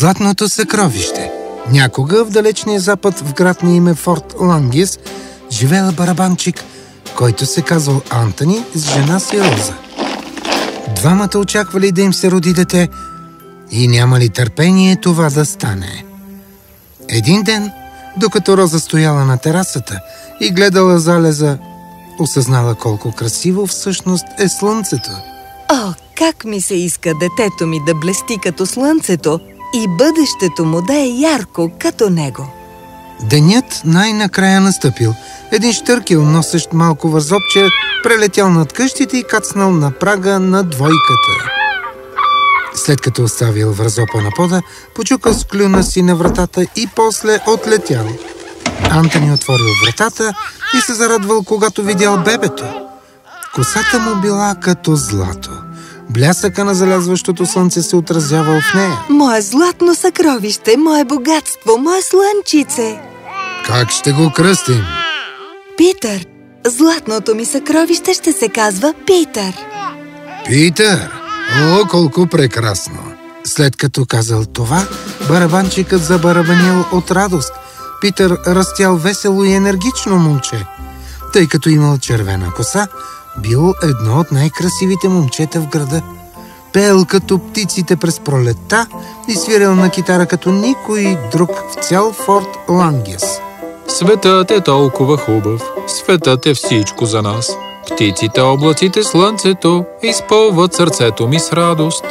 Златното съкровище. Някога в далечния запад в град на име Форт Лангис живеела барабанчик, който се казвал Антони с жена си Роза. Двамата очаквали да им се роди дете и нямали търпение това да стане. Един ден, докато Роза стояла на терасата и гледала залеза, осъзнала колко красиво всъщност е слънцето. О, как ми се иска детето ми да блести като слънцето и бъдещето му да е ярко като него. Денят най-накрая настъпил. Един штъркил, носещ малко вързопче, прелетял над къщите и кацнал на прага на двойката. След като оставил вързопа на пода, почукал с клюна си на вратата и после отлетял. Антони отворил вратата и се зарадвал, когато видял бебето. Косата му била като злато. Блясъка на залязващото слънце се отразявал в нея. Мое златно съкровище, мое богатство, мое слънчице! Как ще го кръстим? Питър! Златното ми съкровище ще се казва Питър. Питър! О, колко прекрасно! След като казал това, барабанчикът забарабанил от радост. Питър растял весело и енергично момче. Тъй като имал червена коса, бил едно от най-красивите момчета в града. Пел като птиците през пролетта и свирил на китара като никой друг в цял Форт Лангес. Светът е толкова хубав, светът е всичко за нас. Птиците, облаците, слънцето изпълват сърцето ми с радост.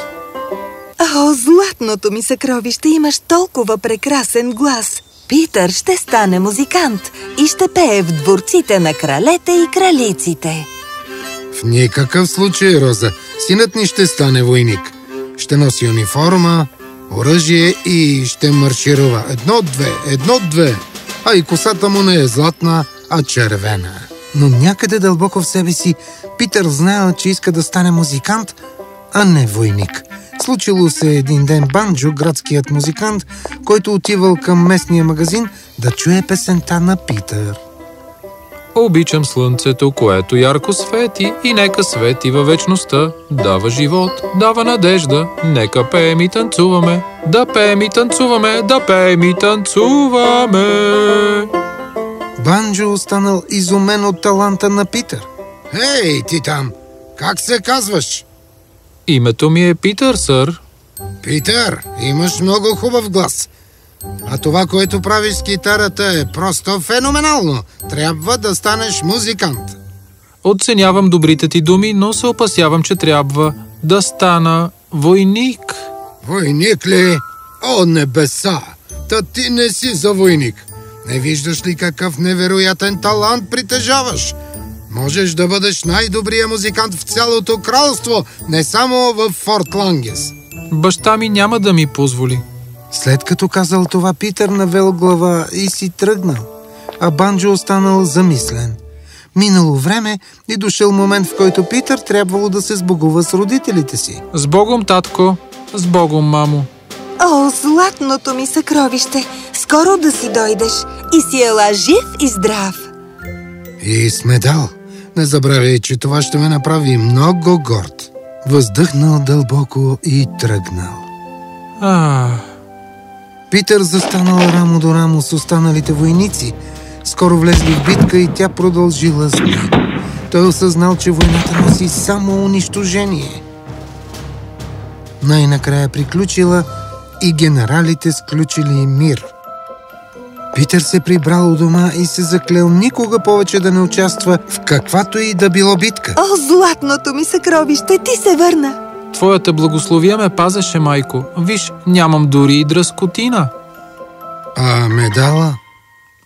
О, златното ми съкровище, имаш толкова прекрасен глас! Питър ще стане музикант и ще пее в дворците на кралете и кралиците. В никакъв случай, Роза, синът ни ще стане войник. Ще носи униформа, оръжие и ще марширува. Едно-две, едно-две. А и косата му не е златна, а червена. Но някъде дълбоко в себе си Питър знаел, че иска да стане музикант, а не войник. Случило се един ден Банджо, градският музикант, който отивал към местния магазин да чуе песента на Питър. Обичам слънцето, което ярко свети и нека свети във вечността. Дава живот, дава надежда, нека пеем и танцуваме. Да пеем и танцуваме, да пеем и танцуваме. Банджо останал изумен от таланта на Питър. Хей, ти там! Как се казваш? Името ми е Питър, сър. Питър, имаш много хубав глас. А това, което правиш с китарата е просто феноменално. Трябва да станеш музикант. Оценявам добрите ти думи, но се опасявам, че трябва да стана войник. Войник ли? О, небеса! Та ти не си за войник. Не виждаш ли какъв невероятен талант притежаваш? Можеш да бъдеш най-добрия музикант в цялото кралство, не само в Форт Лангес. Баща ми няма да ми позволи. След като казал това, Питър навел глава и си тръгнал, а Банджо останал замислен. Минало време и дошъл момент, в който Питър трябвало да се сбогува с родителите си. С Богом, татко, с Богом, мамо. О, златното ми съкровище! Скоро да си дойдеш и си ела жив и здрав! И сме дал. Не забравяй, че това ще ме направи много горд. Въздъхнал дълбоко и тръгнал. А, Питър застанал рамо до рамо с останалите войници. Скоро влезли в битка и тя продължила зле. Той осъзнал, че войната носи само унищожение. Най-накрая приключила и генералите сключили мир. Питър се прибрал у дома и се заклел никога повече да не участва в каквато и да било битка. О, златното ми съкровище, ти се върна! Твоята благословия ме пазеше, майко. Виж, нямам дори и дръскотина. А медала?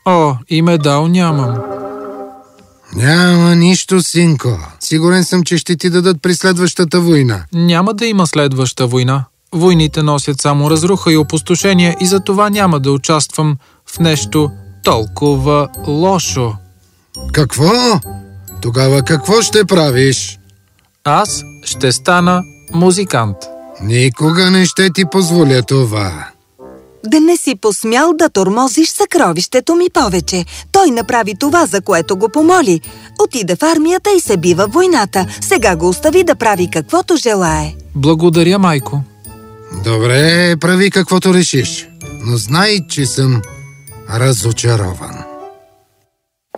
О, и медал нямам. Няма нищо, синко. Сигурен съм, че ще ти дадат при следващата война. Няма да има следваща война. Войните носят само разруха и опустошение и за това няма да участвам в нещо толкова лошо. Какво? Тогава какво ще правиш? Аз ще стана музикант. Никога не ще ти позволя това. Да не си посмял да тормозиш съкровището ми повече. Той направи това, за което го помоли. Отиде в армията и се бива войната. Сега го остави да прави каквото желае. Благодаря, майко. Добре, прави каквото решиш, но знай, че съм разочарован.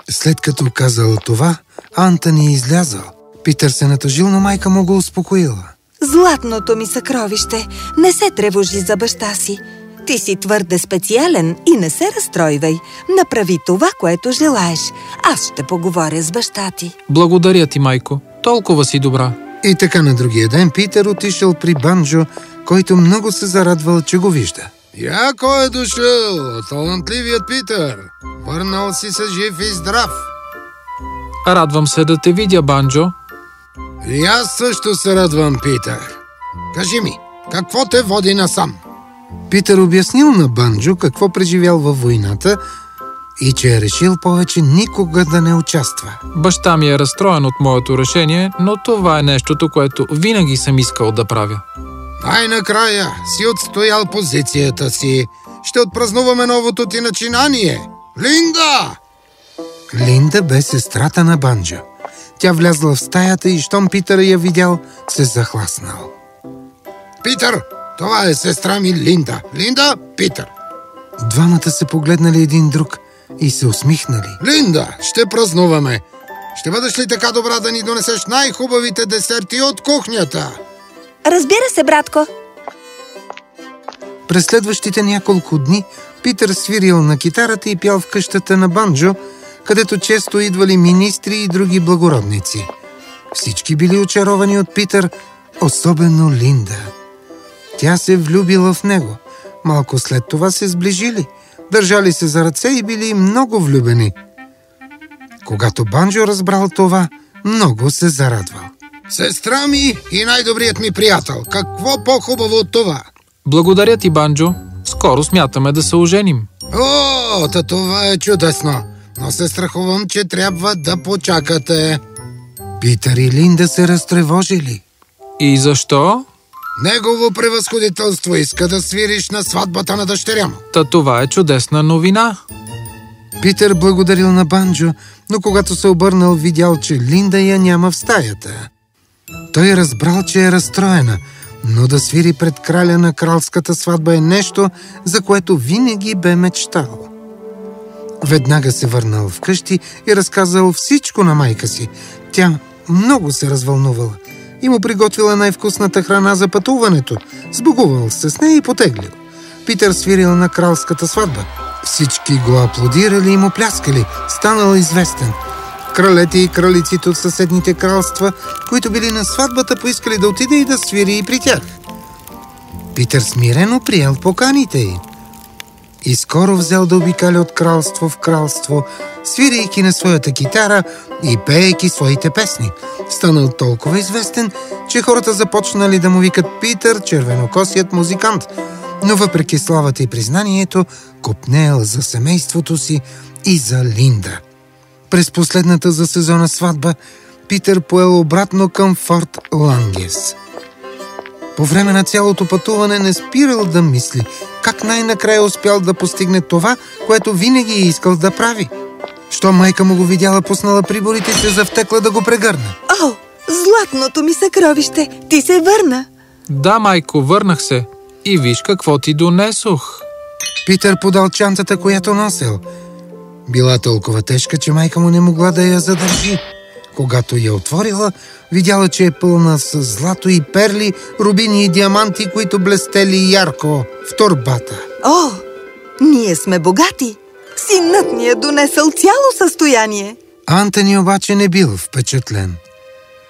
След като казал това, Антони излязъл. Питър се натъжил, но майка му го успокоила. Златното ми съкровище, не се тревожи за баща си. Ти си твърде специален и не се разстройвай. Направи това, което желаеш. Аз ще поговоря с баща ти. Благодаря ти, майко. Толкова си добра. И така на другия ден Питър отишъл при Банджо, който много се зарадвал, че го вижда. Яко е дошъл, талантливият Питър. Върнал си се жив и здрав. Радвам се да те видя, Банджо. И аз също се радвам, Питър. Кажи ми, какво те води насам? Питър обяснил на Банджо какво преживял във войната и че е решил повече никога да не участва. Баща ми е разстроен от моето решение, но това е нещото, което винаги съм искал да правя. Най-накрая си отстоял позицията си. Ще отпразнуваме новото ти начинание. Линда! Линда бе сестрата на Банджо. Тя влязла в стаята и щом Питър я видял, се захласнал. Питър, това е сестра ми Линда. Линда, Питър. Двамата се погледнали един друг и се усмихнали. Линда, ще празнуваме. Ще бъдеш ли така добра да ни донесеш най-хубавите десерти от кухнята? Разбира се, братко. През следващите няколко дни Питър свирил на китарата и пял в къщата на Банджо, където често идвали министри и други благородници. Всички били очаровани от Питър, особено Линда. Тя се влюбила в него. Малко след това се сближили, държали се за ръце и били много влюбени. Когато Банджо разбрал това, много се зарадвал. Сестра ми и най-добрият ми приятел. Какво по-хубаво от това? Благодаря ти, Банджо. Скоро смятаме да се оженим. О, та това е чудесно. Но се страхувам, че трябва да почакате. Питър и Линда се разтревожили. И защо? Негово превъзходителство иска да свириш на сватбата на дъщеря му. Та това е чудесна новина. Питър благодарил на Банджо, но когато се обърнал, видял, че Линда я няма в стаята. Той разбрал, че е разстроена, но да свири пред краля на кралската сватба е нещо, за което винаги бе мечтал. Веднага се върнал вкъщи и разказал всичко на майка си. Тя много се развълнувала и му приготвила най-вкусната храна за пътуването. Сбогувал се с нея и потеглил. Питър свирил на кралската сватба. Всички го аплодирали и му пляскали. Станал известен. Кралете и кралиците от съседните кралства, които били на сватбата, поискали да отиде и да свири и при тях. Питър смирено приел поканите й. И скоро взел да обикаля от кралство в кралство, свирейки на своята китара и пеейки своите песни. Станал толкова известен, че хората започнали да му викат Питър, червенокосият музикант. Но въпреки славата и признанието, копнеел за семейството си и за Линда. През последната за сезона сватба, Питър поел обратно към Форт Лангес. По време на цялото пътуване не спирал да мисли как най-накрая успял да постигне това, което винаги е искал да прави. Що майка му го видяла, пуснала приборите и се завтекла да го прегърне. О, златното ми съкровище, ти се върна. Да, майко, върнах се. И виж какво ти донесох. Питър подал чантата, която носел. Била толкова тежка, че майка му не могла да я задържи. Когато я отворила, видяла, че е пълна с злато и перли, рубини и диаманти, които блестели ярко в торбата. О, ние сме богати. Синът ни е донесъл цяло състояние. Антони обаче не бил впечатлен.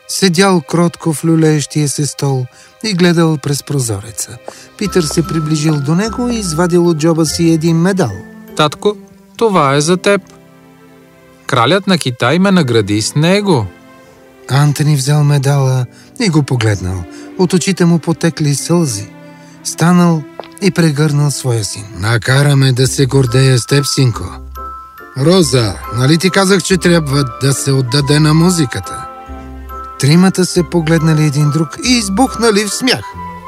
Седял кротко в люлеещия се стол и гледал през прозореца. Питър се приближил до него и извадил от джоба си един медал. Татко, това е за теб. Кралят на Китай ме награди с него. Антони взел медала и го погледнал. От очите му потекли сълзи. Станал и прегърнал своя син. Накараме да се гордея с теб, синко. Роза, нали ти казах, че трябва да се отдаде на музиката? Тримата се погледнали един друг и избухнали в смях.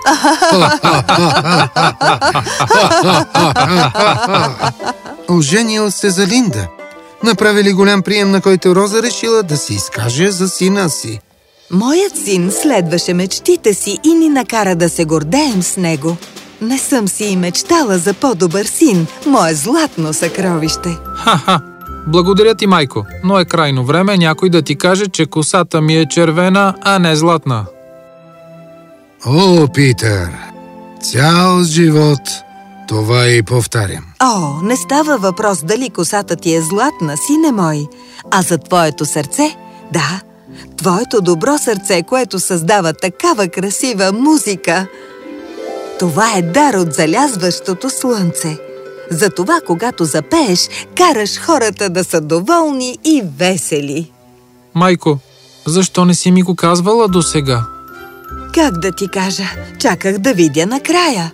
Оженил се за Линда. Направили голям прием, на който Роза решила да се изкаже за сина си. Моят син следваше мечтите си и ни накара да се гордеем с него. Не съм си и мечтала за по-добър син, мое златно съкровище. Ха-ха! Благодаря ти, майко, но е крайно време някой да ти каже, че косата ми е червена, а не златна. О, Питър, цял живот това и повтарям. О, не става въпрос дали косата ти е златна, сине мой, а за твоето сърце, да, твоето добро сърце, което създава такава красива музика. Това е дар от залязващото слънце. Затова, когато запееш, караш хората да са доволни и весели. Майко, защо не си ми го казвала до сега? Как да ти кажа? Чаках да видя накрая.